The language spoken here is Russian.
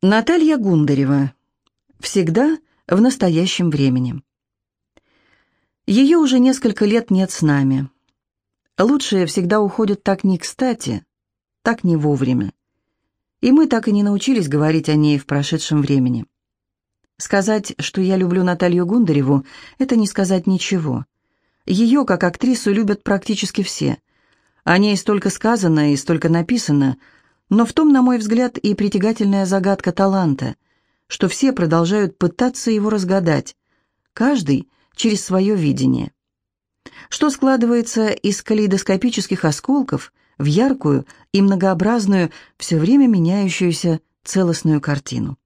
Наталья Гундарева. Всегда в настоящем времени. Ее уже несколько лет нет с нами. Лучшие всегда уходят так не кстати, так не вовремя. И мы так и не научились говорить о ней в прошедшем времени. Сказать, что я люблю Наталью Гундареву, это не сказать ничего. Ее, как актрису, любят практически все. О ней столько сказано и столько написано – но в том, на мой взгляд, и притягательная загадка таланта, что все продолжают пытаться его разгадать, каждый через свое видение. Что складывается из калейдоскопических осколков в яркую и многообразную, все время меняющуюся целостную картину.